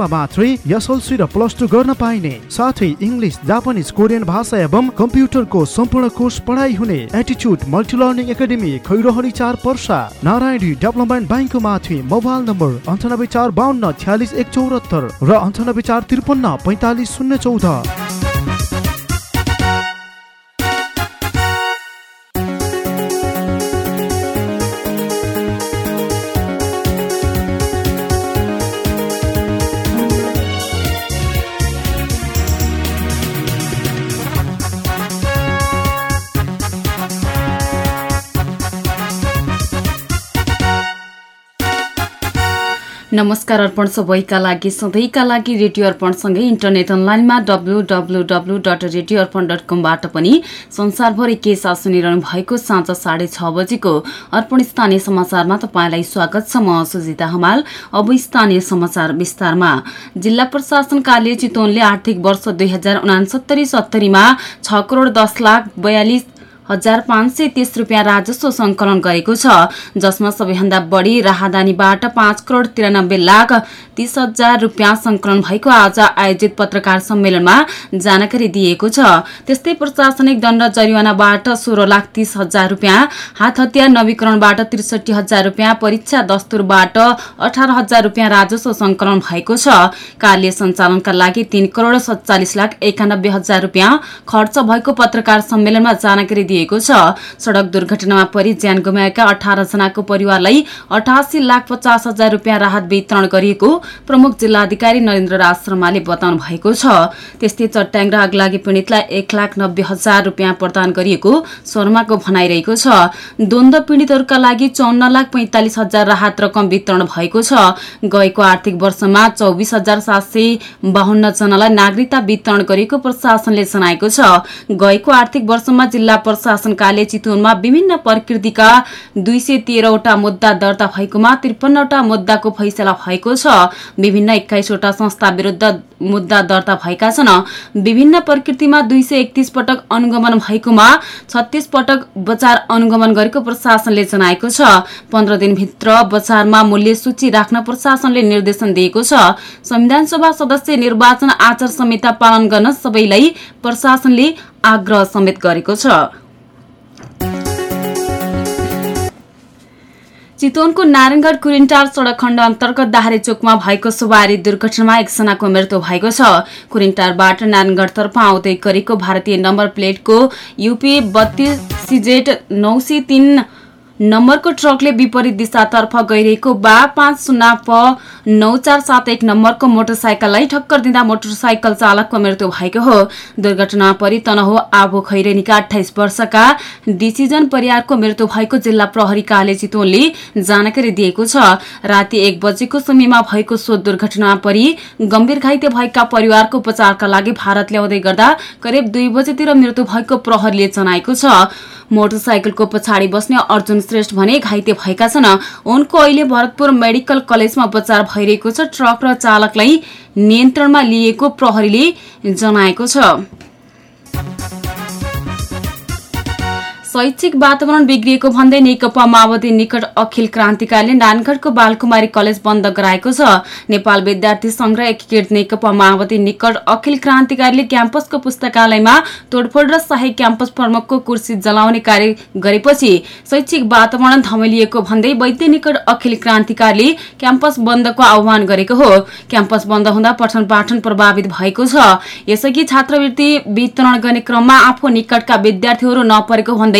मात्रै एसएलसी र plus two गर्न पाइने साथै इङ्ग्लिस जापानिज कोरियन भाषा एवं कम्प्युटरको सम्पूर्ण कोर्स पढाइ हुने एटिच्युड मल्टिलर्निङ एकाडेमी खैरोहरी चार पर्सा नारायणी डेभलपमेन्ट ब्याङ्कको माथि मोबाइल नम्बर अन्ठानब्बे चार बाहन्न छ्यालिस एक चौरात्तर र अन्ठानब्बे चार त्रिपन्न पैँतालिस शून्य चौध। नमस्कार अर्पण सबैका लागि सधैँका लागि रेडियो अर्पणसँगै इन्टरनेट अनलाइनमा W W W dot radio Arpan dot कमबाट पनि संसारभरि के साथ सुनिरहनु भएको साँझ साढे छ बजेको अर्पण स्थानीय समाचारमा तपाईँलाई स्वागत छ। म सुजिता हमाल अब स्थानीय समाचार विस्तारमा। जिल्ला प्रशासन कार्य चितवनले आर्थिक वर्ष दुई हजार उनासत्तरी सत्तरीमा छ करोड दस लाख बयालिस हजार पाँच सय तीस रुपियाँ राजस्व संकलन गरेको छ जसमा सबैभन्दा बढी राहदानीबाट पाँच करोड तिरानब्बे लाख तीस हजार रुपियाँ संकलन भएको आज आयोजित पत्रकार सम्मेलनमा जानकारी दिएको छ। त्यस्तै प्रशासनिक दण्ड जरिवानाबाट सोह्र लाख तीस हजार रुपियाँ हात हतियार नवीकरणबाट त्रिसठी हजार रुपियाँ परीक्षा दस्तुरबाट अठार हजार रुपियाँ राजस्व संकलन भएको छ। कार्य सञ्चालनका लागि तीन करोड सत्तालिस लाख एकानब्बे हजार रुपियाँ खर्च भएको पत्रकार सम्मेलनमा जानकारी दिएको छ। सड़क दुर्घटनामा परि ज्यान गुमाएका अठार जनाको परिवारलाई अठासी लाख पचास हजार रुपियाँ राहत वितरण गरिएको प्रमुख जिल्लाधिकारी नरेन्द्र राज शर्माले बताउनु भएको छ। त्यस्तै चट्याङ र आगलागी पीड़ितलाई एक लाख नब्बे हजार रुपियाँ प्रदान गरिएको शर्माको भनाइरहेको छ। द्वन्द पीड़ितहरूका लागि चौन्न लाख पैंतालिस हजार राहत रकम वितरण भएको छ। गएको आर्थिक वर्षमा चौबिस हजार सात सय बाहन्न जनालाई नागरिकता वितरण गरिएको प्रशासनले जनाएको छ। गएको आर्थिक वर्षमा जिल्ला प्रशासन कार्य चितवनमा विभिन्न प्रकृतिका दुई सय तेह्रवटा मुद्दा दर्ता भएकोमा त्रिपन्नवटा मुद्दाको फैसला भएको छ। विभिन्न एक्काइसवटा संस्था विरूद्ध मुद्दा दर्ता भएका छन्। विभिन्न प्रकृतिमा दुई सय एकतिस पटक अनुगमन भएकोमा छत्तीस पटक बजार अनुगमन गरेको प्रशासनले जनाएको छ। पन्ध्र दिनभित्र बजारमा मूल्य सूची राख्न प्रशासनले निर्देशन दिएको छ। संविधान सभा सदस्य निर्वाचन आचार संहिता पालन गर्न सबैलाई प्रशासनले आग्रह समेत गरेको छ। चितवनको नारायणगढ कुरिन्टार सड़क खण्ड अन्तर्गत दाहारे चोकमा भएको सवारी दुर्घटनामा एकजनाको मृत्यु भएको छ। कुरिन्टारबाट नारायणगढतर्फ आउँदै गरेको भारतीय नम्बर प्लेटको युपी बत्तीस सिजेट नौ नम्बरको ट्रकले विपरीत दिशातर्फ गइरहेको बा पाँच शून्य प नौ चार सात एक नम्बरको मोटरसाइकललाई ठक्कर दिँदा मोटरसाइकल चालकको मृत्यु भएको हो। दुर्घटना परि तनहु आबो खैरेनीका अठाइस वर्षका डिसिजन परियारको मृत्यु भएको जिल्ला प्रहरी कार्य चितवनले जानकारी दिएको छ। राति एक बजेको समयमा भएको सो दुर्घटना परि गम्भीर घाइते भएका परिवारको उपचारका लागि भारत ल्याउँदै गर्दा करिब दुई बजेतिर मृत्यु भएको प्रहरीले जनाएको छ। मोटरसाइकलको पछाडि बस्ने अर्जुन श्रेष्ठ भने घाइते भएका छन्। उनको अहिले भरतपुर मेडिकल कलेजमा उपचार भइरहेको छ। ट्रक र चालकलाई नियन्त्रणमा लिएको प्रहरीले जनाएको छ। शैक्षिक वातावरण बिग्रिएको भन्दै नेकपा माओवादी निकट अखिल क्रान्तिकारीले नानगढको बालकुमारी कलेज बन्द गराएको छ। नेपाल विद्यार्थी संघ र एकीकृत नेकपा माओवादी निकट अखिल क्रान्तिकारीले क्याम्पसको पुस्तकालयमा तोडफोड र शाही क्याम्पस प्रमुखको कुर्सी जलाउने कार्य गरेपछि शैक्षिक वातावरण धमिलिएको भन्दै वैद्य निकट अखिल क्रान्तिकारीले क्याम्पस बन्दको आह्वान गरेको हो। क्याम्पस बन्द हुँदा पठन पाठन प्रभावित भएको छ। यसअघि छात्रवृत्ति वितरण गर्ने क्रममा आफू निकटका विद्यार्थीहरू नपरेको भन्दै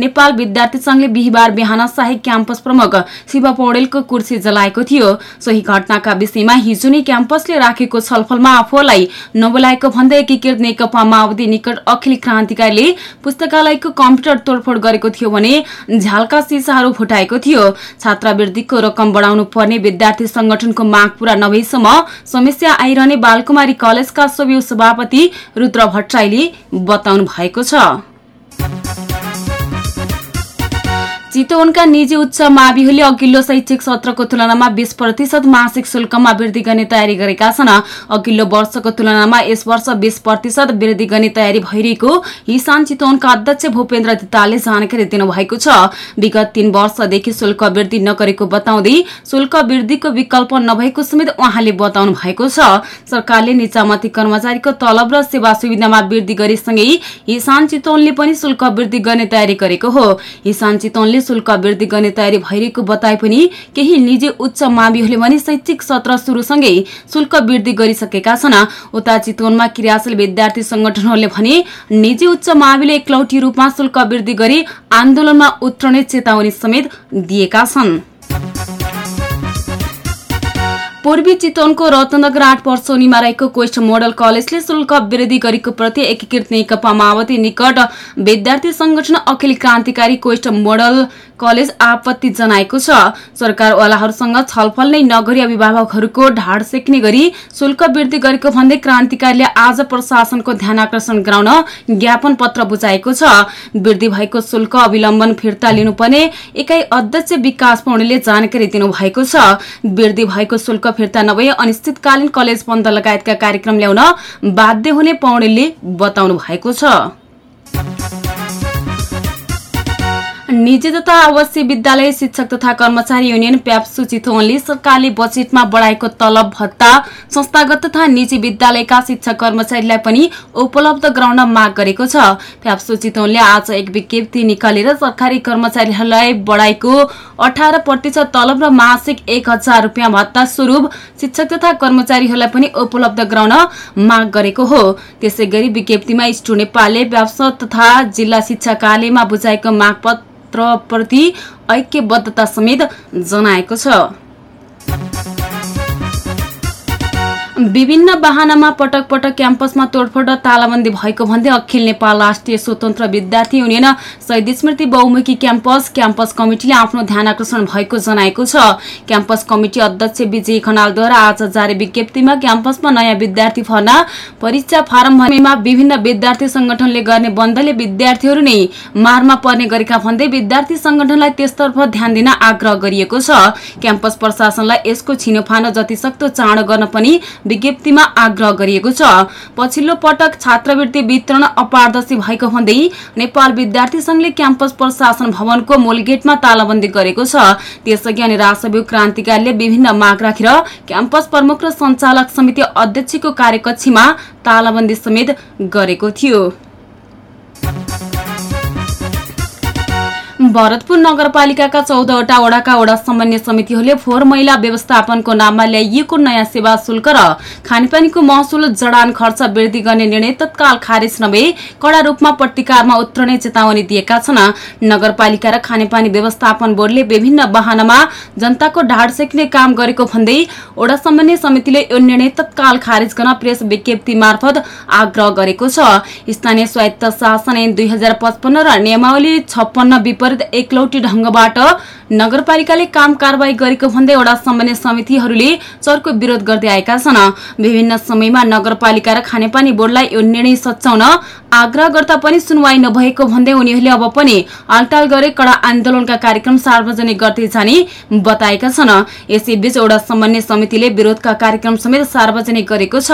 नेपाल विद्यार्थी संघले बिहिबार बिहान शाही क्याम्पस प्रमुख शिव पौडेलको कुर्सी जलाएको थियो। सोही घटनाका विषयमा हिजो नै क्याम्पसले राखेको छलफलमा आफूलाई नबोलाएको भन्दै एकीकृत नेकपा माओवादी निकट अखिल क्रान्तिकारीले पुस्तकालयको कम्प्युटर तोडफोड गरेको थियो भने झ्यालका सिसाहरू फुटाएको थियो। छात्रवृत्तिको रकम बढाउनु पर्ने विद्यार्थी संगठनको माग पूरा नभएसम्म समस्या आइरहने बालकुमारी कलेजका सबै सभापति रुद्र भट्टराईले बताउनु भएको छ। चितवनका निजी उच्च माविहरूले अघिल्लो शैक्षिक सत्रको तुलनामा बीस प्रतिशत मासिक शुल्कमा वृद्धि गर्ने तयारी गरेका छन्। अघिल्लो वर्षको तुलनामा यस वर्ष बीस प्रतिशत वृद्धि गर्ने तयारी भइरहेको हिसान चितवनका अध्यक्ष भूपेन्द्र दितालले जानकारी दिनुभएको छ। विगत तीन वर्षदेखि शुल्क वृद्धि नगरेको बताउँदै शुल्क वृद्धिको विकल्प नभएको समेत उहाँले बताउनु भएको छ। सरकारले निचामती कर्मचारीको तलब र सेवा सुविधामा वृद्धि गरेसँगै हिसान चितवनले पनि शुल्क वृद्धि गर्ने तयारी गरेको हो। हिसान चितवनले शुल्क वृद्धि गर्ने तयारी भइरहेको बताए पनि केही निजी उच्च माविहरूले भने शैक्षिक सत्र सुरुसँगै शुल्क वृद्धि गरिसकेका छन्। उता चितवनमा क्रियाशील विद्यार्थी संगठनहरूले भने निजी उच्च माविले एकलौटी रूपमा शुल्क वृद्धि गरी आन्दोलनमा उत्रने चेतावनी समेत दिएका छन्। पूर्वी चितवनको रत्नगर आठ पर्सोनीमा रहेको क्वेस्ट मोडल कलेजले शुल्क वृद्धि गरेको प्रति एकीकृत नेकपा माओवादी निकट विद्यार्थी संगठन अखिल क्रान्तिकारी क्वेस्ट मोडल कलेज आपत्ति जनाएको छ। सरकारवालाहरूसँग छलफल नै नगरी अभिभावकहरूको ढाड सेक्ने गरी शुल्क वृद्धि गरेको भन्दै क्रान्तिकारीले आज प्रशासनको ध्यान आकर्षण गराउन ज्ञापन पत्र बुझाएको छ। वृद्धि भएको शुल्क अविलम्बन फिर्ता लिनुपर्ने एकाइ अध्यक्ष विकास पौडेलले जानकारी दिनुभएको छ। वृद्धि भएको शुल्क फिर्ता नभए अनिश्चितकालीन कलेज बन्द लगायतका कार्यक्रम ल्याउन बाध्य हुने पौडेलले बताउनु भएको छ। निजी तथा आवासीय विद्यालय शिक्षक तथा कर्मचारी युनियन प्याप्सु चितवनले सरकारले बजेटमा बढाएको तलब भत्ता संस्थागत तथा निजी विद्यालयका शिक्षक कर्मचारीलाई पनि उपलब्ध गराउन माग गरेको छ। प्याप्सु चितवनले आज एक विज्ञप्ति निकालेर सरकारी कर्मचारीहरूलाई बढाएको अठार प्रतिशत तलब र मासिक एक हजार भत्ता स्वरूप शिक्षक तथा कर्मचारीहरूलाई पनि उपलब्ध गराउन माग गरेको हो। त्यसै गरी विज्ञप्तिमा स्टु नेपालले व्यावसाय तथा जिल्ला शिक्षा कार्यालयमा बुझाएको माग प्रति ऐक्यबद्धता समेत जनाएको छ। विभिन्न वाहनामा पटक पटक क्याम्पसमा तोडफोड र तालाबन्दी भएको भन्दै अखिल नेपाल राष्ट्रिय स्वतन्त्र विद्यार्थी युनियन शहीद स्मृति बहुमुखी क्याम्पस क्याम्पस कमिटीले आफ्नो ध्यान आकर्षण भएको जनाएको छ। क्याम्पस कमिटी अध्यक्ष विजय खनालद्वारा आज जारी विज्ञप्तिमा क्याम्पसमा नयाँ विद्यार्थी भर्ना परीक्षा फारम भर्नेमा विभिन्न विद्यार्थी संगठनले गर्ने बन्दले विद्यार्थीहरू नै मारमा पर्ने गरेका भन्दै विद्यार्थी संगठनलाई त्यसतर्फ ध्यान दिन आग्रह गरिएको छ। क्याम्पस प्रशासनलाई यसको छिनोफानो जतिसक्दो चाँडो गर्न पनि विज्ञप्तिमा आग्रह गरिएको छ। पछिल्लो पटक छात्रवृत्ति वितरण अपारदर्शी भएको भन्दै नेपाल विद्यार्थी संघले क्याम्पस प्रशासन भवनको मूलगेटमा तालाबन्दी गरेको छ। त्यसअघि अनि राष्ट्रव्यू क्रान्तिकारीले विभिन्न माग राखेर क्याम्पस प्रमुख र संचालक समिति अध्यक्षको कार्यकक्षीमा तालाबन्दी समेत गरेको थियो। भरतपुर नगरपालिकाका चौधवटा वडाका वडा समन्वय समितिहरूले फोहोर मैला व्यवस्थापनको नाममा ल्याइएको नयाँ सेवा शुल्क र खानेपानीको महसुल जडान खर्च वृद्धि गर्ने निर्णय तत्काल खारेज नभए कड़ा रूपमा प्रतिकारमा उत्रने चेतावनी दिएका छन्। नगरपालिका र खानेपानी व्यवस्थापन बोर्डले विभिन्न वाहनामा जनताको ढाड सेक्ने काम गरेको भन्दै वडा समन्वय समितिले यो निर्णय तत्काल खारेज गर्न प्रेस विज्ञप्ति मार्फत आग्रह गरेको छ। स्थानीय स्वायत्त शासन ऐन दुई र नियमावली छप्पन्न विपरीत एकलौटी ढंगबाट नगरपालिकाले काम कारवाही गरेको भन्दै वडा समन्वय समितिहरूले चर्को विरोध गर्दै आएका छन्। विभिन्न समयमा नगरपालिका र खानेपानी बोर्डलाई यो निर्णय सच्याउन आग्रह गर्दा पनि सुनवाई नभएको भन्दै उनीहरूले अब पनि आलटाल गरे कडा आन्दोलनका कार्यक्रम सार्वजनिक गर्दै जाने बताएका छन्। यसैबीच वडा समन्वय समितिले विरोधका कार्यक्रम समेत सार्वजनिक गरेको छ।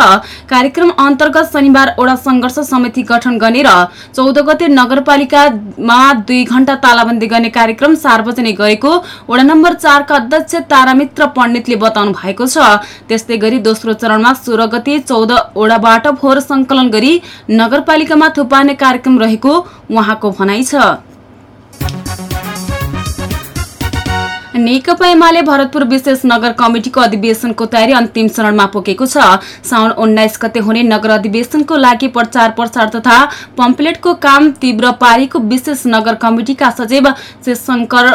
कार्यक्रम अन्तर्गत शनिबार वडा संघर्ष समिति गठन गर्ने र चौध गते नगरपालिकामा दुई घण्टा तालाबन्दी गर्ने कार्यक्रम सार्वजनिक गरेको गरेको वडा नम्बर चारका अध्यक्ष तारामित्र पण्डितले बताउनु भएको छ। त्यस्तै गरी दोस्रो चरणमा सोह्र गते चौध वडाबाट फोहोर संकलन गरी नगरपालिकामा थुपार्ने कार्यक्रम रहेको उहाँको भनाइ छ। नेकपा एमाले भरतपुर विशेष नगर कमिटिको अधिवेशनको तयारी अन्तिम चरणमा पुगेको छ। साउन उन्नाइस गते हुने नगर अधिवेशनको लागि प्रचार प्रसार तथा पम्पलेटको काम तीव्र पारेको विशेष नगर कमिटिका सचिव शंकर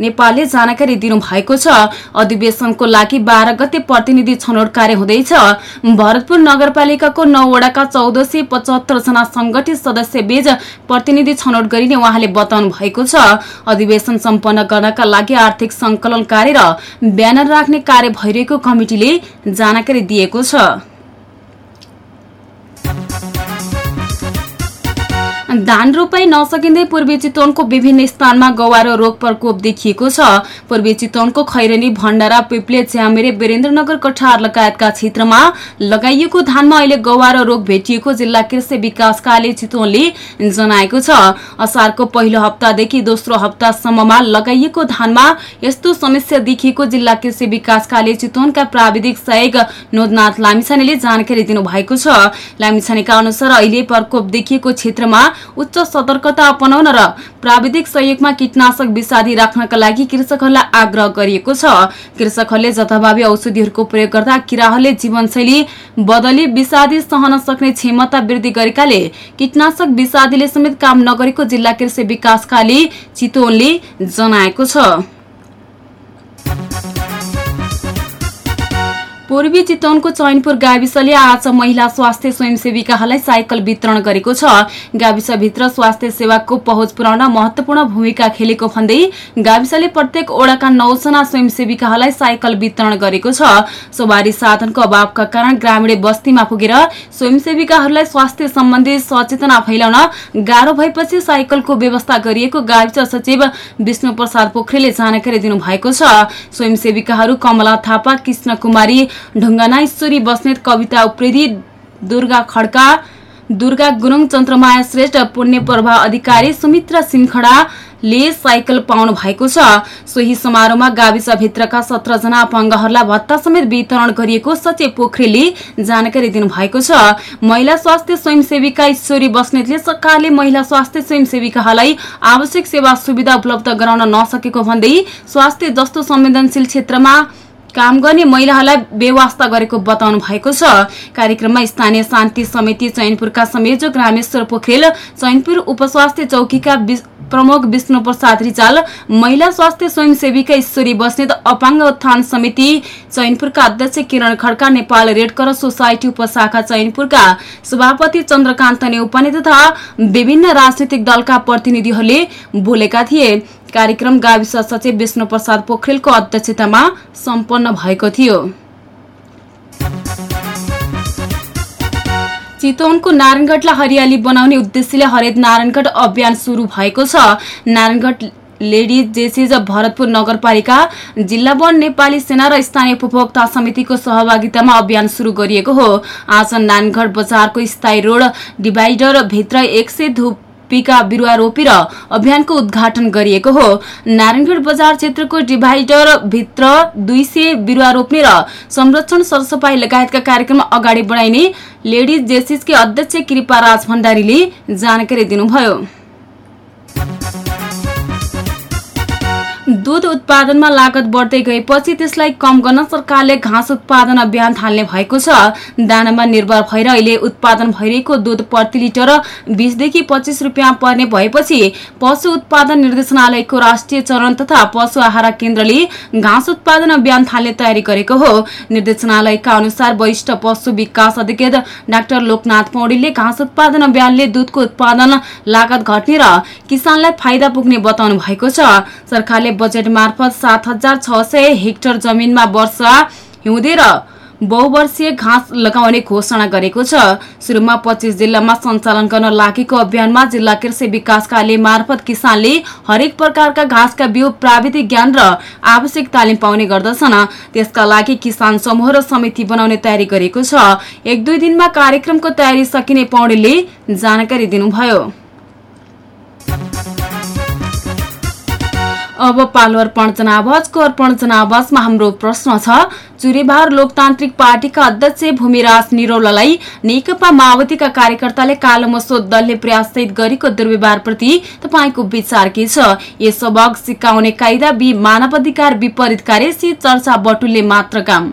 नेपालले जानकारी दिनुभएको छ। अधिवेशनको लागि बाह्र गते प्रतिनिधि छनौट कार्य हुँदैछ। भरतपुर नगरपालिकाको नौवटाका चौध सय पचहत्तर जना संगठित सदस्य बीच प्रतिनिधि छनौट गरिने उहाँले बताउनु भएको छ। अधिवेशन सम्पन्न गर्नका लागि आर्थिक संकलन कार्य र ब्यानर राख्ने कार्य भइरहेको कमिटिले जानकारी दिएको छ। धान रोपाई नसकिँदै पूर्वी चितवनको विभिन्न स्थानमा गौवारो रोग प्रकोप देखिएको छ। पूर्वी चितवनको खैरनी भण्डारा पिप्ले च्यामेरे वीरेन्द्रनगर कठार लगायतका क्षेत्रमा लगाइएको धानमा अहिले गौवारो रोग भेटिएको जिल्ला कृषि विकास कार्य चितवनले जनाएको छ। असारको पहिलो हप्तादेखि दोस्रो हप्तासम्ममा लगाइएको धानमा यस्तो समस्या देखिएको जिल्ला कृषि विकास कार्य चितवनका प्राविधिक सहायक नोदनाथ लामिछानेले जानकारी दिनुभएको छ। लामिछानेका अनुसार अहिले प्रकोप देखिएको क्षेत्रमा उच्च सतर्कता अपनाउन र प्राविधिक सहयोगमा कीटनाशक विषादी राख्नका लागि कृषकहरूलाई आग्रह गरिएको छ। कृषकहरूले जथाभावी औषधिहरूको प्रयोग गर्दा किराहरूले जीवनशैली बदली विषादी सहन सक्ने क्षमता वृद्धि गरेकाले कीटनाशक विषादीले समेत काम नगरेको जिल्ला कृषि विकास चितवनले जनाएको छ। पूर्वी चितवनको चैनपुर गाविसले आज महिला स्वास्थ्य स्वयंसेविकाहरूलाई साइकल वितरण गरेको छ। गाविसभित्र स्वास्थ्य सेवाको पहुँच पुर्याउन महत्वपूर्ण भूमिका खेलेको भन्दै गाविसले प्रत्येक ओडाका नौजना स्वयंसेविकाहरूलाई साइकल वितरण गरेको छ। सवारी साधनको अभावका कारण ग्रामीण बस्तीमा पुगेर स्वयंसेविकाहरूलाई स्वास्थ्य सम्बन्धी सचेतना फैलाउन गाह्रो भएपछि साइकलको व्यवस्था गरिएको गाविस सचिव विष्णु प्रसाद पोखरेलले जानकारी दिनुभएको छ। स्वयंसेविकाहरू कमला थापा कृष्ण कुमारी ढुङ्गाना ईश्वरी बस्नेत कविता उप्रेदी दुर्गा खड्का दुर्गा गुरुङ चन्द्रमाया श्रेष्ठ पुण्य प्रभा अधिकारी सुमित्रा सिमखडाले साइकल पाउनु भएको छ। सोही समारोहमा गाविसभित्रका सत्रजना अपाङ्गहरूलाई भत्ता समेत वितरण गरिएको सचिव पोखरेलले जानकारी दिनुभएको छ। महिला स्वास्थ्य स्वयंसेविका ईश्वरी बस्नेतले सरकारले महिला स्वास्थ्य स्वयंसेविकाहरूलाई आवश्यक सेवा सुविधा उपलब्ध गराउन नसकेको भन्दै स्वास्थ्य जस्तो संवेदनशील क्षेत्रमा काम गर्ने महिलाहरूलाई व्यवस्था गरेको बताउनु भएको छ। कार्यक्रममा स्थानीय शान्ति समिति चैनपुरका संयोजक रामेश्वर पोखरेल चैनपुर उपस्वास्थ्य चौकीका प्रमुख विष्णु प्रसाद रिचाल महिला स्वास्थ्य स्वयंसेविका ईश्वरी बस्नेत अपाङ्ग उत्थान समिति चैनपुरका अध्यक्ष Kiran Khadka Nepal red cross society उपशाखा चैनपुरका सभापति चन्द्रकान्त नेउपाने तथा विभिन्न राजनैतिक दलका प्रतिनिधिहरूले बोलेका थिए। कार्यक्रम गाविस सचिव विष्णु प्रसाद पोखरेलको अध्यक्षतामा सम्पन्न भएको थियो। चितवनको नारायणगढलाई हरियाली बनाउने उद्देश्यले हरित नारायणगढ अभियान सुरु भएको छ। नारायणगढ लेडिज जेसिज भरतपुर नगरपालिका जिल्ला वन नेपाली सेना र स्थानीय उपभोक्ता समितिको सहभागितामा अभियान सुरु गरिएको हो। आज नानगढ बजारको स्थायी रोड डिभाइडर भित्र एक सय धुप पिका बिरुवा रोपेर अभियानको उद्घाटन गरिएको हो। नारायणगढ बजार क्षेत्रको डिभाइडर भित्र दुई सय बिरुवा रोप्ने र संरक्षण सरसफाई लगायतका कार्यक्रम अगाडि बढाइने लेडिज जेसिसकी अध्यक्ष कृपा राज भण्डारीले जानकारी दिनुभयो। दूध उत्पादनमा लागत बढ्दै गएपछि त्यसलाई कम गर्न सरकारले घाँस उत्पादन अभियान थाल्ने भएको छ। दानामा निर्भर भएर अहिले उत्पादन भइरहेको दूध प्रति लिटर बिसदेखि पच्चिस रुपियाँ पर्ने भएपछि पशु उत्पादन निर्देशनालयको राष्ट्रिय चरण तथा पशु आहार केन्द्रले घाँस उत्पादन अभियान थाल्ने तयारी गरेको हो। निर्देशनालयका अनुसार वरिष्ठ पशु विकास अधिकृत डाक्टर लोकनाथ पौडेलले घाँस उत्पादन अभियानले दूधको उत्पादन लागत घट्ने र किसानलाई फाइदा पुग्ने बताउनु भएको छ। सरकारले बजेट मार्फत सात हजार छ सय हेक्टर जमिनमा वर्षा हिउँदे र बहुवर्षीय घाँस लगाउने घोषणा गरेको छ। सुरुमा पच्चिस जिल्लामा सञ्चालन गर्न लागेको अभियानमा जिल्ला कृषि विकास कार्य मार्फत किसानले हरेक प्रकारका घाँसका बिउ प्राविधिक ज्ञान र आवश्यक तालिम पाउने गर्दछन्। त्यसका लागि किसान समूह र समिति बनाउने तयारी गरेको छ। एक दुई दिनमा कार्यक्रमको तयारी सकिने पौडेलले जानकारी दिनुभयो। अब पालो अर्पण जनावाजको अर्पण जनावाजमा हाम्रो प्रश्न छ। चुरेबार लोकतान्त्रिक पार्टीका अध्यक्ष भूमिराज निरौलालाई नेकपा माओवादीका कार्यकर्ताले कालो मसोद दलले प्रयाससहित गरेको दुर्व्यवहारप्रति तपाईँको विचार के छ? यस सबक सिकाउने कायदा बी मानवाधिकार विपरीत कार्य सी चर्चा बटुलले मात्र काम।